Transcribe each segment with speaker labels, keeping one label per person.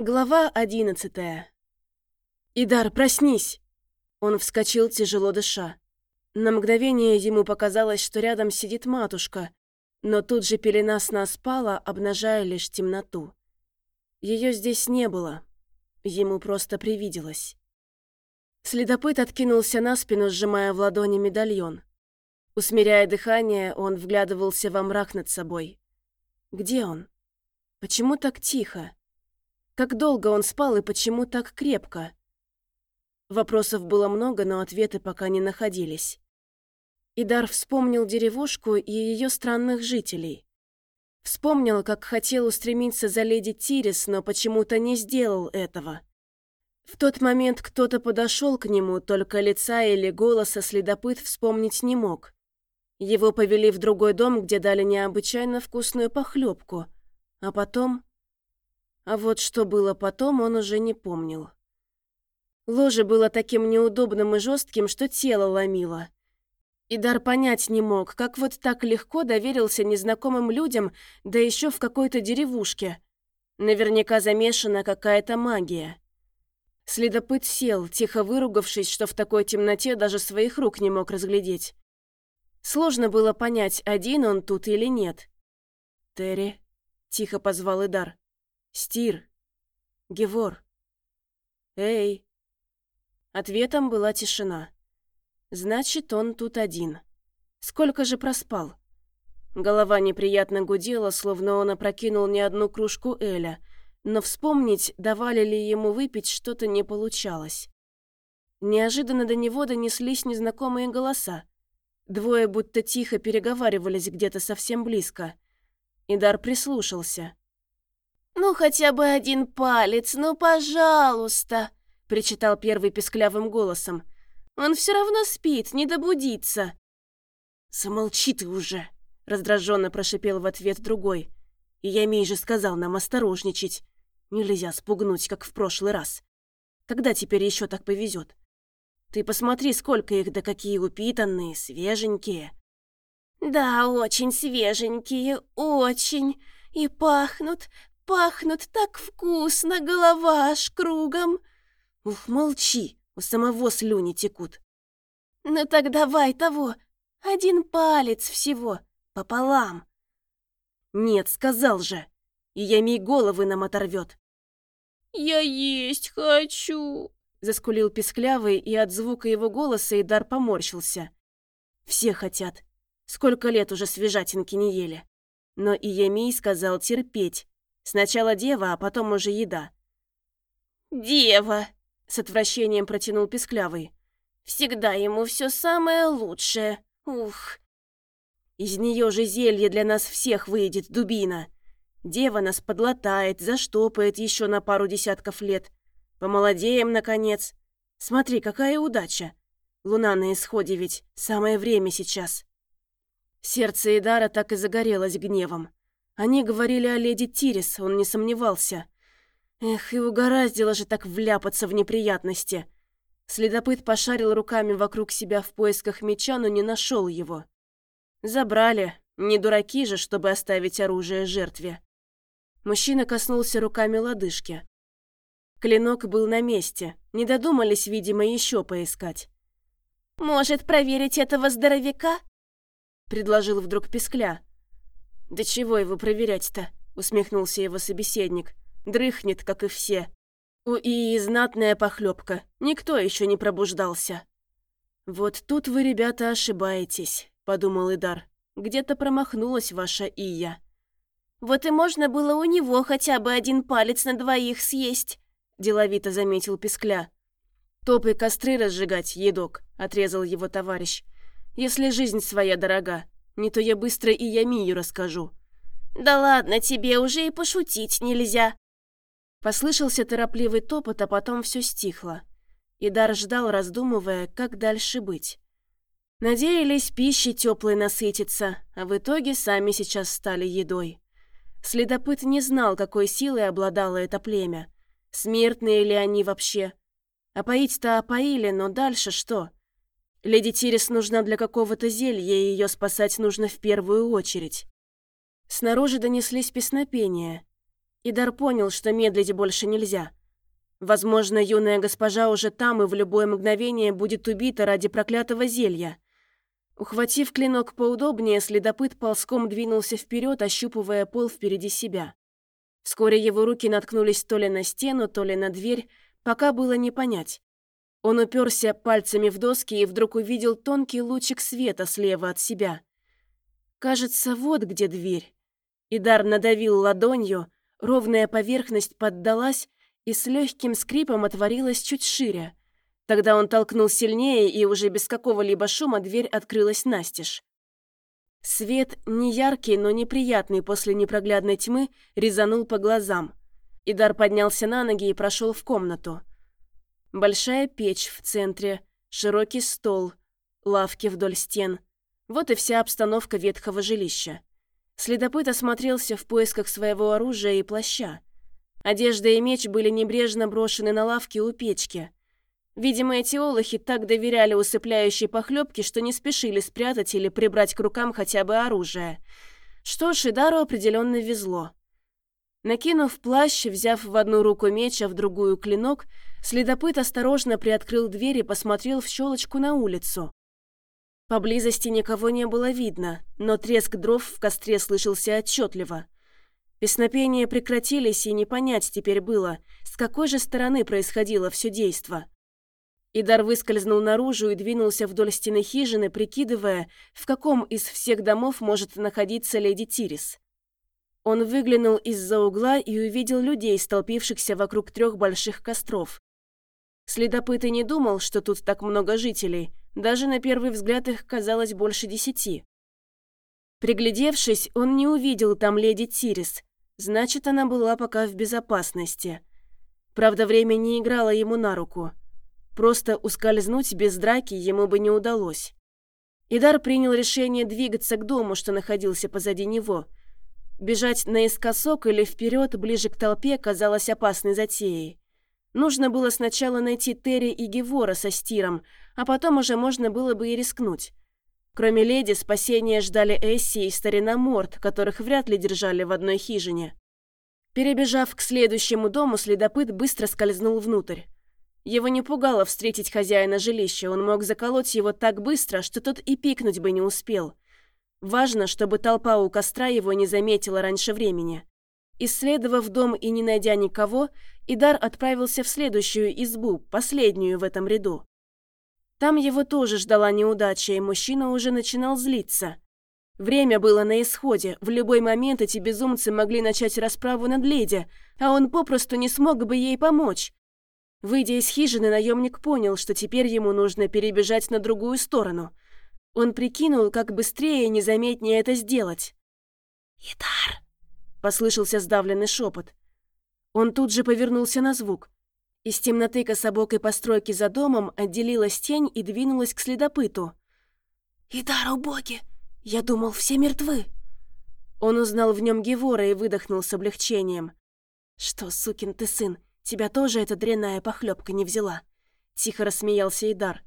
Speaker 1: Глава одиннадцатая. «Идар, проснись!» Он вскочил, тяжело дыша. На мгновение ему показалось, что рядом сидит матушка, но тут же пелена сна спала, обнажая лишь темноту. Ее здесь не было. Ему просто привиделось. Следопыт откинулся на спину, сжимая в ладони медальон. Усмиряя дыхание, он вглядывался во мрак над собой. Где он? Почему так тихо? Как долго он спал и почему так крепко? Вопросов было много, но ответы пока не находились. Идар вспомнил деревушку и ее странных жителей. Вспомнил, как хотел устремиться за леди Тирис, но почему-то не сделал этого. В тот момент кто-то подошел к нему, только лица или голоса следопыт вспомнить не мог. Его повели в другой дом, где дали необычайно вкусную похлебку. А потом... А вот что было потом, он уже не помнил. Ложе было таким неудобным и жестким, что тело ломило. Идар понять не мог, как вот так легко доверился незнакомым людям, да еще в какой-то деревушке. Наверняка замешана какая-то магия. Следопыт сел, тихо выругавшись, что в такой темноте даже своих рук не мог разглядеть. Сложно было понять, один он тут или нет. «Терри», — тихо позвал Идар. Стир. Гевор. Эй. Ответом была тишина. Значит, он тут один. Сколько же проспал? Голова неприятно гудела, словно он опрокинул не одну кружку Эля, но вспомнить, давали ли ему выпить, что-то не получалось. Неожиданно до него донеслись незнакомые голоса. Двое будто тихо переговаривались где-то совсем близко. Идар прислушался.
Speaker 2: «Ну, хотя бы один палец, ну, пожалуйста!» — причитал первый песклявым голосом. «Он все равно спит, не добудится!»
Speaker 1: «Замолчи ты уже!» — раздраженно прошипел в ответ другой. «И я же сказал нам осторожничать. Нельзя спугнуть, как в прошлый раз. Когда теперь еще так повезет? Ты посмотри, сколько их, да какие упитанные, свеженькие!»
Speaker 2: «Да, очень свеженькие, очень. И пахнут, Пахнут так вкусно, голова аж кругом.
Speaker 1: Ух, молчи, у самого слюни текут.
Speaker 2: Ну так давай того, один палец всего, пополам.
Speaker 1: Нет, сказал же, и Ямий головы нам оторвет.
Speaker 2: Я есть хочу,
Speaker 1: заскулил песклявый, и от звука его голоса Идар поморщился. Все хотят. Сколько лет уже свежатинки не ели. Но и Ямий сказал терпеть, Сначала дева, а потом уже еда.
Speaker 2: «Дева!»
Speaker 1: — с отвращением протянул Песклявый.
Speaker 2: «Всегда ему все самое лучшее. Ух!»
Speaker 1: «Из нее же зелье для нас всех выйдет, дубина. Дева нас подлатает, заштопает еще на пару десятков лет. Помолодеем, наконец. Смотри, какая удача. Луна на исходе ведь, самое время сейчас». Сердце Идара так и загорелось гневом. Они говорили о леди Тирис, он не сомневался. Эх, и угораздило же так вляпаться в неприятности. Следопыт пошарил руками вокруг себя в поисках меча, но не нашел его. Забрали. Не дураки же, чтобы оставить оружие жертве. Мужчина коснулся руками лодыжки. Клинок был на месте. Не додумались, видимо, еще поискать.
Speaker 2: «Может, проверить этого здоровяка?»
Speaker 1: предложил вдруг Пескля. «Да чего его проверять-то?» — усмехнулся его собеседник. «Дрыхнет, как и все. У и знатная похлебка. Никто еще не пробуждался». «Вот тут вы, ребята, ошибаетесь», — подумал Идар. «Где-то промахнулась ваша Ия».
Speaker 2: «Вот и можно было у него хотя бы один палец на двоих съесть», — деловито заметил Пескля.
Speaker 1: «Топы костры разжигать, едок», — отрезал его товарищ. «Если жизнь своя дорога, не то я быстро и Ямию расскажу».
Speaker 2: «Да ладно тебе, уже и пошутить нельзя».
Speaker 1: Послышался торопливый топот, а потом все стихло. Идар ждал, раздумывая, как дальше быть. Надеялись пищей теплой насытиться, а в итоге сами сейчас стали едой. Следопыт не знал, какой силой обладало это племя. Смертные ли они вообще? А поить-то опоили, но дальше что? Леди Тирис нужна для какого-то зелья, и ее спасать нужно в первую очередь. Снаружи донеслись песнопения. Идар понял, что медлить больше нельзя. Возможно, юная госпожа уже там и в любое мгновение будет убита ради проклятого зелья. Ухватив клинок поудобнее, следопыт ползком двинулся вперед, ощупывая пол впереди себя. Вскоре его руки наткнулись то ли на стену, то ли на дверь, пока было не понять. Он уперся пальцами в доски и вдруг увидел тонкий лучик света слева от себя. Кажется, вот где дверь. Идар надавил ладонью, ровная поверхность поддалась и с легким скрипом отворилась чуть шире. Тогда он толкнул сильнее, и уже без какого-либо шума дверь открылась настежь. Свет, не яркий, но неприятный после непроглядной тьмы, резанул по глазам. Идар поднялся на ноги и прошел в комнату. Большая печь в центре, широкий стол, лавки вдоль стен. Вот и вся обстановка ветхого жилища. Следопыт осмотрелся в поисках своего оружия и плаща. Одежда и меч были небрежно брошены на лавке у печки. Видимо, эти олухи так доверяли усыпляющей похлебке, что не спешили спрятать или прибрать к рукам хотя бы оружие. Что ж, Идару определенно везло. Накинув плащ, взяв в одну руку меч, а в другую клинок, следопыт осторожно приоткрыл дверь и посмотрел в щелочку на улицу. Поблизости никого не было видно, но треск дров в костре слышался отчетливо. Песнопения прекратились, и не понять теперь было, с какой же стороны происходило все действо. Идар выскользнул наружу и двинулся вдоль стены хижины, прикидывая, в каком из всех домов может находиться леди Тирис. Он выглянул из-за угла и увидел людей, столпившихся вокруг трех больших костров. Следопыт и не думал, что тут так много жителей, даже на первый взгляд их казалось больше десяти. Приглядевшись, он не увидел там леди Тирис, значит, она была пока в безопасности. Правда, время не играло ему на руку – Просто ускользнуть без драки ему бы не удалось. Идар принял решение двигаться к дому, что находился позади него. Бежать наискосок или вперед, ближе к толпе, казалось опасной затеей. Нужно было сначала найти Терри и Гевора со Стиром, а потом уже можно было бы и рискнуть. Кроме леди, спасения ждали Эсси и старина Морт, которых вряд ли держали в одной хижине. Перебежав к следующему дому, следопыт быстро скользнул внутрь. Его не пугало встретить хозяина жилища, он мог заколоть его так быстро, что тот и пикнуть бы не успел. Важно, чтобы толпа у костра его не заметила раньше времени. Исследовав дом и не найдя никого, Идар отправился в следующую избу, последнюю в этом ряду. Там его тоже ждала неудача, и мужчина уже начинал злиться. Время было на исходе, в любой момент эти безумцы могли начать расправу над леди, а он попросту не смог бы ей помочь. Выйдя из хижины, наемник понял, что теперь ему нужно перебежать на другую сторону. Он прикинул, как быстрее и незаметнее это сделать.
Speaker 2: «Идар!»
Speaker 1: — послышался сдавленный шепот. Он тут же повернулся на звук. Из темноты кособокой постройки за домом отделилась тень и двинулась к следопыту.
Speaker 2: «Идар, боги! Я думал, все мертвы!»
Speaker 1: Он узнал в нем Гевора и выдохнул с облегчением. «Что, сукин ты сын, Тебя тоже эта дрянная похлебка не взяла?» Тихо рассмеялся Идар.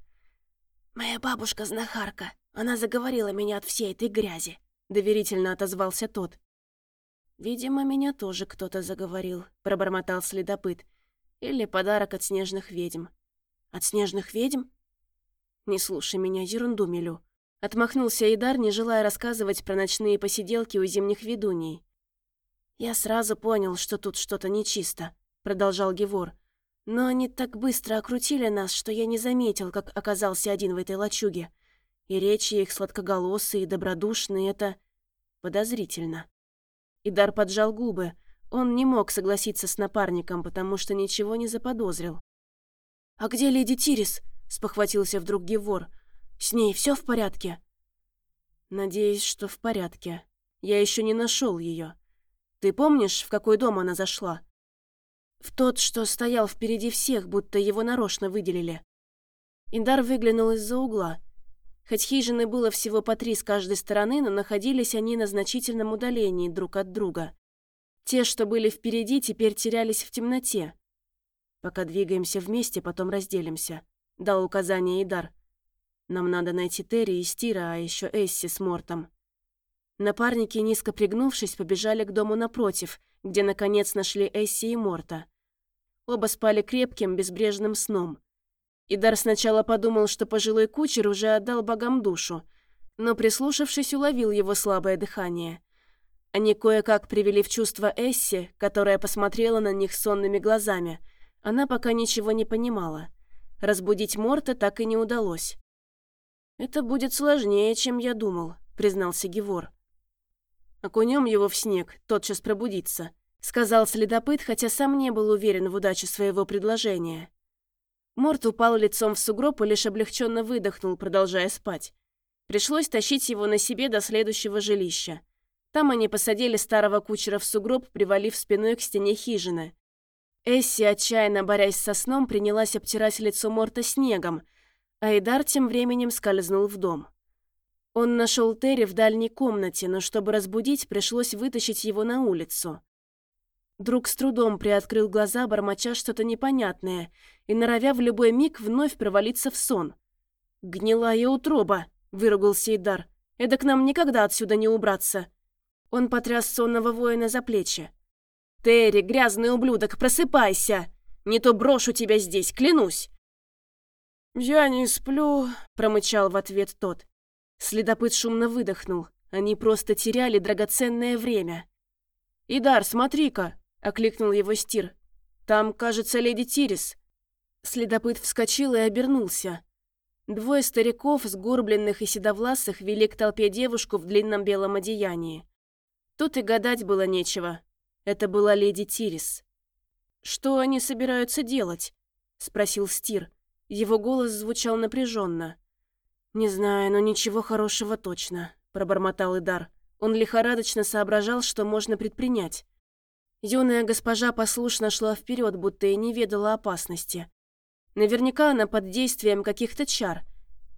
Speaker 2: «Моя бабушка знахарка. Она заговорила меня от всей этой грязи», —
Speaker 1: доверительно отозвался тот. «Видимо, меня тоже кто-то заговорил», — пробормотал следопыт. «Или подарок от снежных ведьм». «От снежных ведьм?» «Не слушай меня, ерунду мелю». Отмахнулся Идар, не желая рассказывать про ночные посиделки у зимних ведуней. «Я сразу понял, что тут что-то нечисто. — продолжал Гевор. «Но они так быстро окрутили нас, что я не заметил, как оказался один в этой лачуге. И речи их сладкоголосые добродушные — это подозрительно». Идар поджал губы. Он не мог согласиться с напарником, потому что ничего не заподозрил. «А где леди Тирис?» — спохватился вдруг Гевор. «С ней все в порядке?» «Надеюсь, что в порядке. Я еще не нашел ее. Ты помнишь, в какой дом она зашла?» В тот, что стоял впереди всех, будто его нарочно выделили. Индар выглянул из-за угла. Хоть хижины было всего по три с каждой стороны, но находились они на значительном удалении друг от друга. Те, что были впереди, теперь терялись в темноте. «Пока двигаемся вместе, потом разделимся», — дал указание Идар. «Нам надо найти Терри и Стира, а еще Эсси с Мортом». Напарники, низко пригнувшись, побежали к дому напротив, где наконец нашли Эсси и Морта. Оба спали крепким, безбрежным сном. Идар сначала подумал, что пожилой кучер уже отдал богам душу, но, прислушавшись, уловил его слабое дыхание. Они кое-как привели в чувство Эсси, которая посмотрела на них сонными глазами. Она пока ничего не понимала. Разбудить Морта так и не удалось. «Это будет сложнее, чем я думал», — признался Гевор. «Окунем его в снег, тотчас пробудится», — сказал следопыт, хотя сам не был уверен в удаче своего предложения. Морт упал лицом в сугроб и лишь облегченно выдохнул, продолжая спать. Пришлось тащить его на себе до следующего жилища. Там они посадили старого кучера в сугроб, привалив спиной к стене хижины. Эсси, отчаянно борясь со сном, принялась обтирать лицо Морта снегом, а Идар тем временем скользнул в дом. Он нашел Терри в дальней комнате, но чтобы разбудить, пришлось вытащить его на улицу. Друг с трудом приоткрыл глаза, бормоча что-то непонятное, и норовя в любой миг вновь провалиться в сон. «Гнилая утроба!» — выругался Идар. «Это к нам никогда отсюда не убраться!» Он потряс сонного воина за плечи. «Терри, грязный ублюдок, просыпайся! Не то брошу тебя здесь, клянусь!» «Я не сплю», — промычал в ответ тот. Следопыт шумно выдохнул. Они просто теряли драгоценное время. «Идар, смотри-ка!» — окликнул его Стир. «Там, кажется, леди Тирис». Следопыт вскочил и обернулся. Двое стариков, сгорбленных и седовласых, вели к толпе девушку в длинном белом одеянии. Тут и гадать было нечего. Это была леди Тирис. «Что они собираются делать?» — спросил Стир. Его голос звучал напряженно. «Не знаю, но ничего хорошего точно», — пробормотал Идар. Он лихорадочно соображал, что можно предпринять. Юная госпожа послушно шла вперед, будто и не ведала опасности. Наверняка она под действием каких-то чар.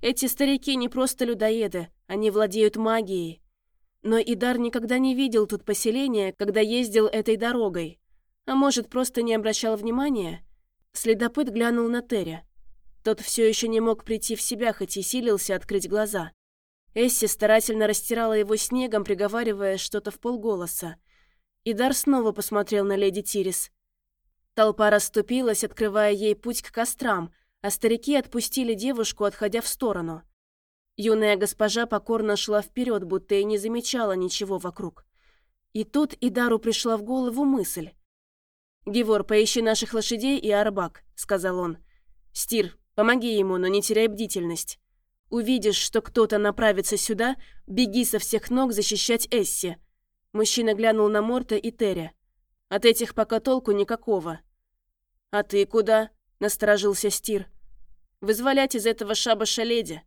Speaker 1: Эти старики не просто людоеды, они владеют магией. Но Идар никогда не видел тут поселения, когда ездил этой дорогой. А может, просто не обращал внимания? Следопыт глянул на Терри. Тот все еще не мог прийти в себя, хоть и силился открыть глаза. Эсси старательно растирала его снегом, приговаривая что-то в полголоса. Идар снова посмотрел на леди Тирис. Толпа расступилась, открывая ей путь к кострам, а старики отпустили девушку, отходя в сторону. Юная госпожа покорно шла вперед, будто и не замечала ничего вокруг. И тут Идару пришла в голову мысль. «Гевор, поищи наших лошадей и арбак», — сказал он. «Стир, Помоги ему, но не теряй бдительность. Увидишь, что кто-то направится сюда, беги со всех ног защищать Эсси». Мужчина глянул на Морта и Терри. «От этих пока толку никакого». «А ты куда?» – насторожился Стир. «Вызволять из этого шабаша леди».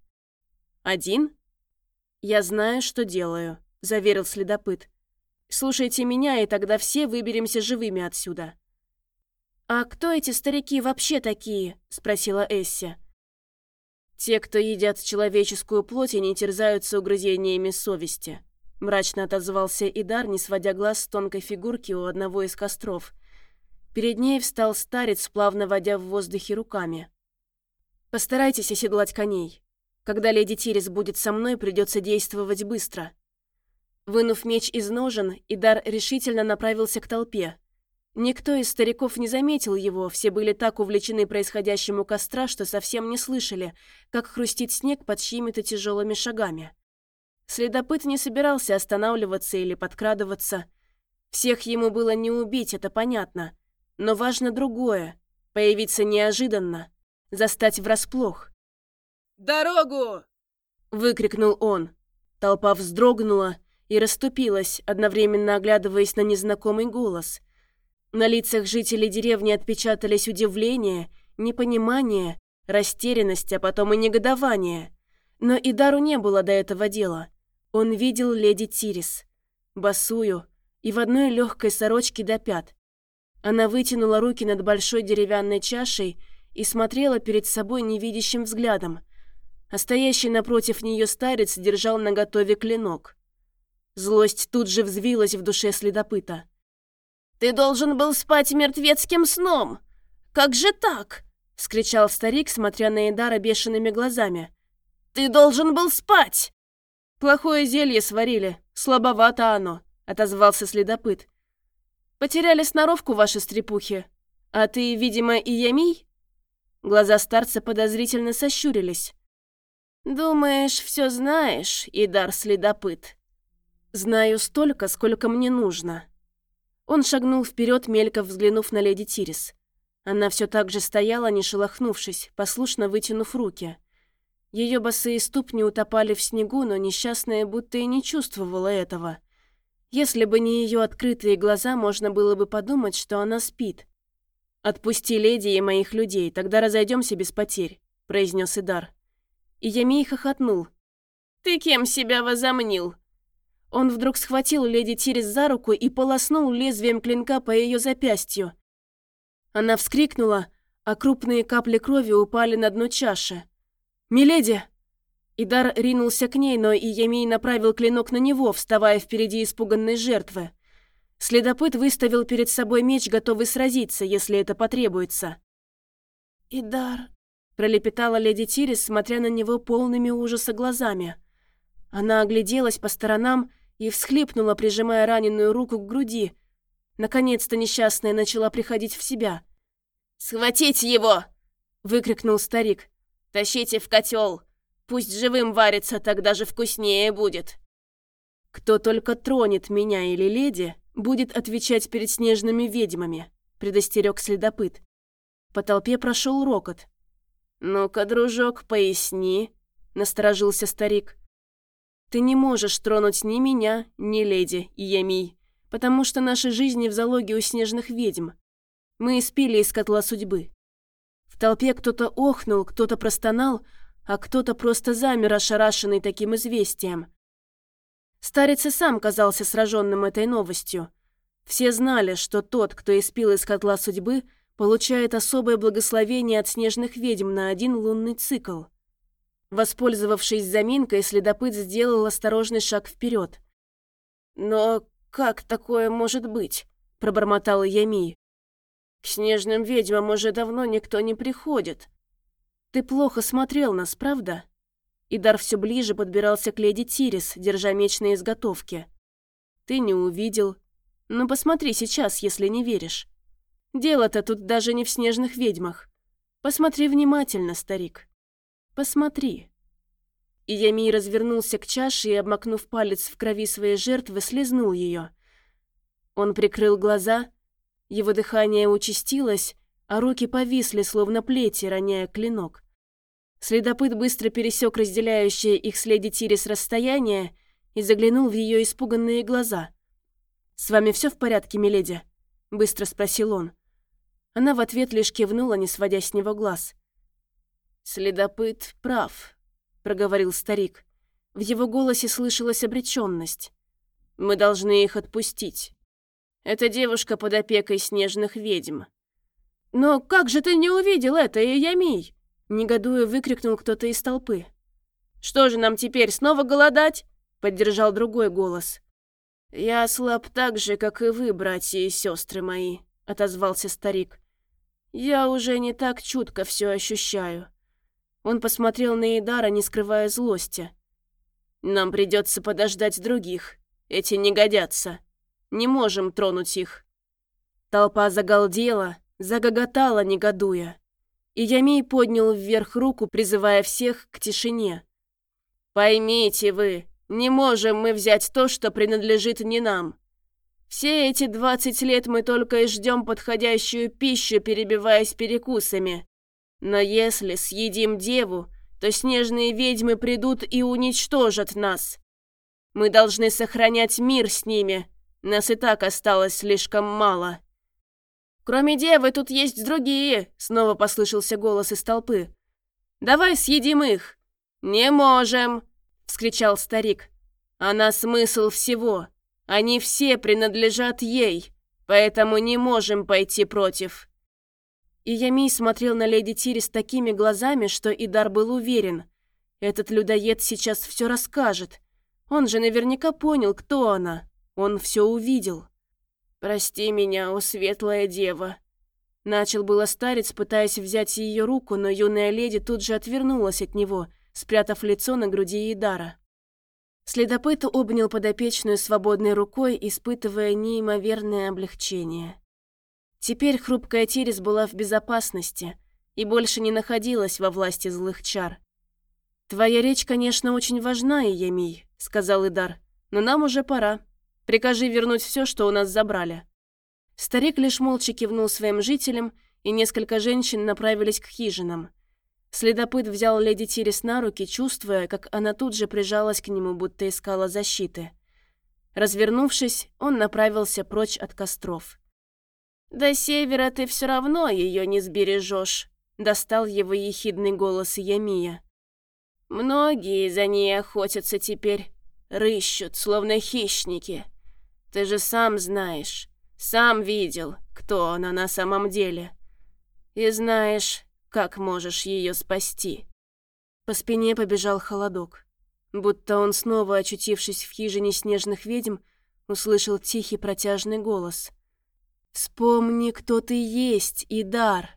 Speaker 1: «Один?» «Я знаю, что делаю», – заверил следопыт. «Слушайте меня, и тогда все выберемся живыми отсюда». «А кто эти старики вообще такие?» – спросила Эсси. «Те, кто едят человеческую плоть и не терзаются угрызениями совести», – мрачно отозвался Идар, не сводя глаз с тонкой фигурки у одного из костров. Перед ней встал старец, плавно водя в воздухе руками. «Постарайтесь оседлать коней. Когда леди Тирис будет со мной, придется действовать быстро». Вынув меч из ножен, Идар решительно направился к толпе, Никто из стариков не заметил его, все были так увлечены происходящим у костра, что совсем не слышали, как хрустит снег под чьими-то тяжелыми шагами. Следопыт не собирался останавливаться или подкрадываться. Всех ему было не убить, это понятно. Но важно другое — появиться неожиданно, застать врасплох.
Speaker 2: «Дорогу!»
Speaker 1: — выкрикнул он. Толпа вздрогнула и расступилась, одновременно оглядываясь на незнакомый голос — на лицах жителей деревни отпечатались удивление, непонимание, растерянность, а потом и негодование. Но и Дару не было до этого дела. Он видел леди Тирис, босую и в одной легкой сорочке до пят. Она вытянула руки над большой деревянной чашей и смотрела перед собой невидящим взглядом, а стоящий напротив нее старец держал наготове клинок. Злость тут же взвилась в душе следопыта.
Speaker 2: «Ты должен был спать мертвецким сном! Как же так?» — скричал старик, смотря на Эдара бешеными глазами. «Ты должен был спать!»
Speaker 1: «Плохое зелье сварили, слабовато оно», — отозвался следопыт. Потеряли сноровку ваши стрепухи. А ты, видимо, и Ямий?» Глаза старца подозрительно сощурились.
Speaker 2: «Думаешь, все знаешь, Идар следопыт?»
Speaker 1: «Знаю столько, сколько мне нужно». Он шагнул вперед, мельком взглянув на леди Тирис. Она все так же стояла, не шелохнувшись, послушно вытянув руки. Ее босые ступни утопали в снегу, но несчастная будто и не чувствовала этого. Если бы не ее открытые глаза, можно было бы подумать, что она спит. «Отпусти леди и моих людей, тогда разойдемся без потерь», – произнес Идар. И Ямей хохотнул.
Speaker 2: «Ты кем себя возомнил?»
Speaker 1: Он вдруг схватил леди Тирис за руку и полоснул лезвием клинка по ее запястью. Она вскрикнула, а крупные капли крови упали на дно чаши. «Миледи!» Идар ринулся к ней, но и Ямей направил клинок на него, вставая впереди испуганной жертвы. Следопыт выставил перед собой меч, готовый сразиться, если это потребуется.
Speaker 2: «Идар!»
Speaker 1: – пролепетала леди Тирис, смотря на него полными ужаса глазами. Она огляделась по сторонам и всхлипнула, прижимая раненую руку к груди. Наконец-то несчастная начала приходить в себя.
Speaker 2: «Схватить его!» – выкрикнул старик. «Тащите в котел! Пусть живым варится, так даже вкуснее будет!»
Speaker 1: «Кто только тронет меня или леди, будет отвечать перед снежными ведьмами», – предостерег следопыт. По толпе прошел рокот.
Speaker 2: «Ну-ка, дружок, поясни», – насторожился старик.
Speaker 1: «Ты не можешь тронуть ни меня, ни леди Ямий, потому что наши жизни в залоге у снежных ведьм. Мы испили из котла судьбы. В толпе кто-то охнул, кто-то простонал, а кто-то просто замер, ошарашенный таким известием. Старец и сам казался сраженным этой новостью. Все знали, что тот, кто испил из котла судьбы, получает особое благословение от снежных ведьм на один лунный цикл. Воспользовавшись заминкой, следопыт сделал осторожный шаг вперед.
Speaker 2: «Но как такое может быть?» – пробормотал Ями. К снежным ведьмам уже давно никто не приходит.
Speaker 1: Ты плохо смотрел нас, правда? Идар все ближе подбирался к леди Тирис, держа меч на изготовке. Ты не увидел. Но посмотри сейчас, если не веришь. Дело-то тут даже не в снежных ведьмах. Посмотри внимательно, старик. Посмотри. И Ямий развернулся к чаше и, обмакнув палец в крови своей жертвы, слезнул ее. Он прикрыл глаза его дыхание участилось, а руки повисли, словно плети, роняя клинок. Следопыт быстро пересек разделяющее их с леди Тирис расстояние и заглянул в ее испуганные глаза. «С вами все в порядке, миледи?» – быстро спросил он. Она в ответ лишь кивнула, не сводя с него глаз.
Speaker 2: «Следопыт прав», – проговорил старик. В его голосе слышалась обреченность. «Мы должны их отпустить. Эта девушка под опекой снежных ведьм.
Speaker 1: «Но как же ты не увидел это, Иямий?» Негодуя выкрикнул кто-то из толпы. «Что же нам теперь, снова голодать?» Поддержал другой голос.
Speaker 2: «Я слаб так же, как и вы, братья и сестры мои», отозвался старик. «Я уже не так чутко все ощущаю». Он посмотрел на Идара, не скрывая злости. «Нам придется подождать других. Эти не годятся. Не можем тронуть их».
Speaker 1: Толпа загалдела, загоготала, негодуя. И Ямей поднял вверх руку, призывая всех к тишине.
Speaker 2: «Поймите вы, не можем мы взять то, что принадлежит не нам. Все эти двадцать лет мы только и ждем подходящую пищу, перебиваясь перекусами. Но если съедим деву, то снежные ведьмы придут и уничтожат нас. Мы должны сохранять мир с ними, нас и так осталось слишком мало».
Speaker 1: «Кроме девы тут есть другие», — снова послышался голос из толпы. «Давай съедим их».
Speaker 2: «Не можем», — вскричал старик.
Speaker 1: «Она смысл всего. Они все принадлежат ей, поэтому не можем пойти против». И Ямий смотрел на леди Тири с такими глазами, что Идар был уверен. Этот людоед сейчас все расскажет. Он же наверняка понял, кто она. Он все увидел.
Speaker 2: «Прости меня, о светлая дева!»
Speaker 1: Начал было старец, пытаясь взять ее руку, но юная леди тут же отвернулась от него, спрятав лицо на груди Идара. Следопыт обнял подопечную свободной рукой, испытывая неимоверное облегчение. Теперь хрупкая Тирис была в безопасности и больше не находилась во власти злых чар. «Твоя речь, конечно, очень важна, Иемий», — сказал Идар, — «но нам уже пора. Прикажи вернуть все, что у нас забрали». Старик лишь молча кивнул своим жителям, и несколько женщин направились к хижинам. Следопыт взял леди Тирис на руки, чувствуя, как она тут же прижалась к нему, будто искала защиты. Развернувшись, он направился прочь от костров.
Speaker 2: «До севера ты все равно ее не сбережешь», — достал его ехидный голос Ямия. «Многие за ней охотятся теперь, рыщут, словно хищники. Ты же сам знаешь, сам видел, кто она на самом деле. И знаешь, как можешь ее спасти?»
Speaker 1: По спине побежал холодок. Будто он, снова очутившись в хижине снежных ведьм, услышал тихий протяжный голос. «Вспомни, кто ты есть, Идар!»